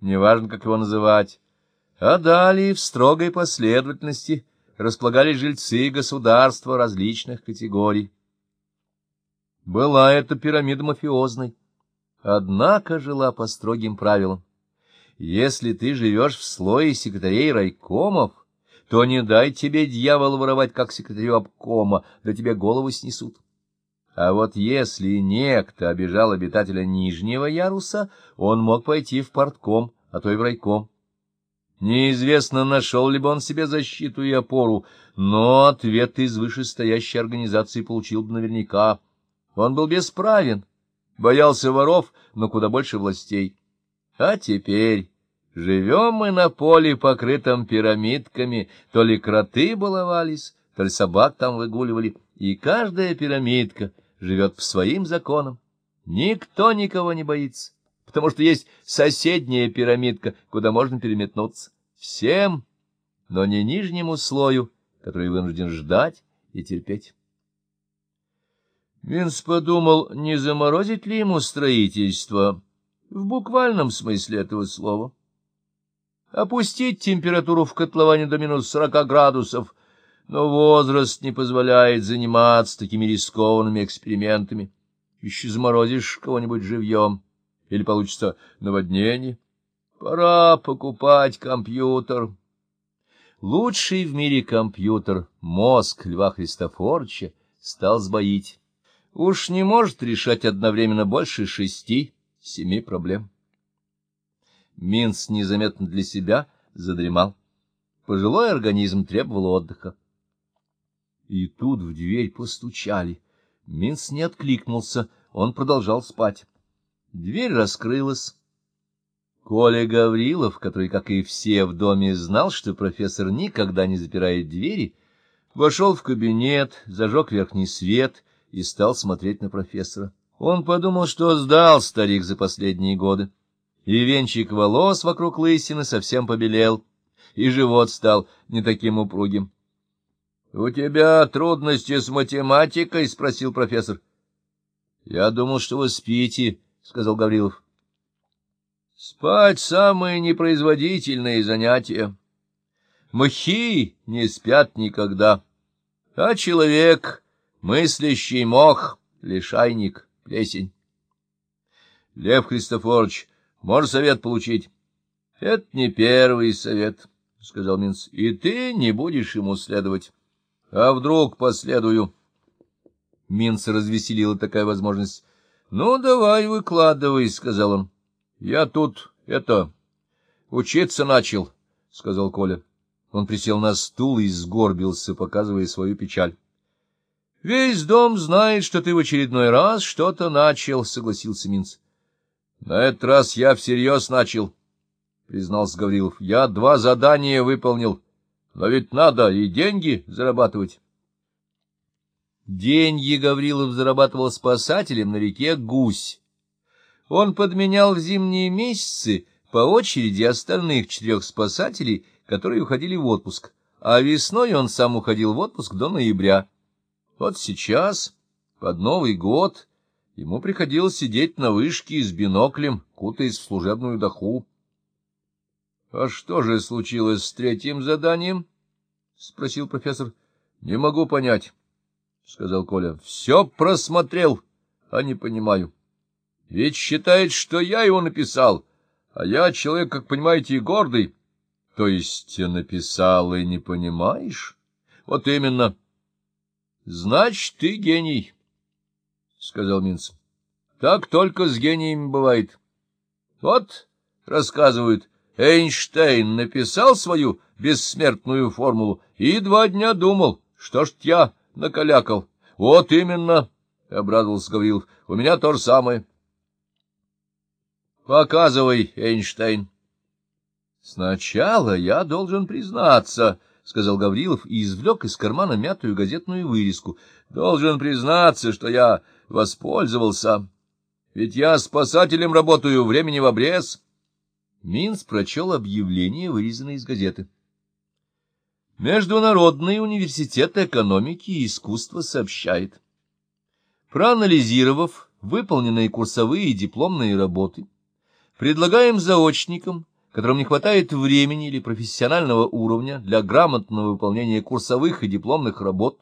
неважно, как его называть. А далее в строгой последовательности располагались жильцы государства различных категорий. Была эта пирамида мафиозной, однако жила по строгим правилам. Если ты живешь в слое секретарей райкомов, то не дай тебе дьявол воровать, как секретарю обкома, да тебе голову снесут. А вот если некто обижал обитателя нижнего яруса, он мог пойти в портком, а то и в райком. Неизвестно, нашел ли бы он себе защиту и опору, но ответ из вышестоящей организации получил бы наверняка. Он был бесправен, боялся воров, но куда больше властей. А теперь живем мы на поле, покрытом пирамидками, то ли кроты баловались, то ли собак там выгуливали, и каждая пирамидка живет по своим законам. Никто никого не боится, потому что есть соседняя пирамидка, куда можно переметнуться. Всем, но не нижнему слою, который вынужден ждать и терпеть. Винс подумал, не заморозить ли ему строительство, в буквальном смысле этого слова. Опустить температуру в котловане до минус сорока градусов, но возраст не позволяет заниматься такими рискованными экспериментами. Еще заморозишь кого-нибудь живьем, или получится наводнение. Пора покупать компьютер. Лучший в мире компьютер, мозг Льва Христофоровича, стал сбоить. Уж не может решать одновременно больше шести семи проблем. Минц незаметно для себя задремал. Пожилой организм требовал отдыха. И тут в дверь постучали. Минц не откликнулся, он продолжал спать. Дверь раскрылась. Коля Гаврилов, который, как и все в доме, знал, что профессор никогда не запирает двери, вошел в кабинет, зажег верхний свет и стал смотреть на профессора. Он подумал, что сдал старик за последние годы. И венчик волос вокруг лысины совсем побелел, и живот стал не таким упругим. — У тебя трудности с математикой? — спросил профессор. — Я думал, что вы спите, — сказал Гаврилов. — Спать — самые непроизводительные занятия. Мхи не спят никогда, а человек, мыслящий мох, лишайник — плесень. — Лев Христофорович, можешь совет получить? — Это не первый совет, — сказал Минц, — и ты не будешь ему следовать. — А вдруг последую? Минца развеселила такая возможность. — Ну, давай выкладывай, — сказал он. — Я тут, это, учиться начал, — сказал Коля. Он присел на стул и сгорбился, показывая свою печаль. — Весь дом знает, что ты в очередной раз что-то начал, — согласился Минц. — На этот раз я всерьез начал, — признался Гаврилов. — Я два задания выполнил, но ведь надо и деньги зарабатывать. Деньги Гаврилов зарабатывал спасателем на реке Гусь. Он подменял в зимние месяцы по очереди остальных четырех спасателей, которые уходили в отпуск, а весной он сам уходил в отпуск до ноября. Вот сейчас, под Новый год, ему приходилось сидеть на вышке с биноклем, кутаясь в служебную доху. — А что же случилось с третьим заданием? — спросил профессор. — Не могу понять, — сказал Коля. — Все просмотрел, а не понимаю. Ведь считает, что я его написал, а я человек, как понимаете, гордый. — То есть написал и не понимаешь? — Вот именно. —— Значит, ты гений, — сказал Минц. — Так только с гениями бывает. Вот, рассказывают, Эйнштейн написал свою бессмертную формулу и два дня думал, что ж я накалякал. Вот именно, — обрадовался Гаврилов, — у меня то же самое. — Показывай, Эйнштейн. — Сначала я должен признаться, — сказал Гаврилов и извлек из кармана мятую газетную вырезку. — Должен признаться, что я воспользовался. Ведь я спасателем работаю, времени в обрез. Минц прочел объявление, вырезанное из газеты. Международный университет экономики и искусства сообщает. Проанализировав выполненные курсовые и дипломные работы, Предлагаем заочникам, которым не хватает времени или профессионального уровня для грамотного выполнения курсовых и дипломных работ,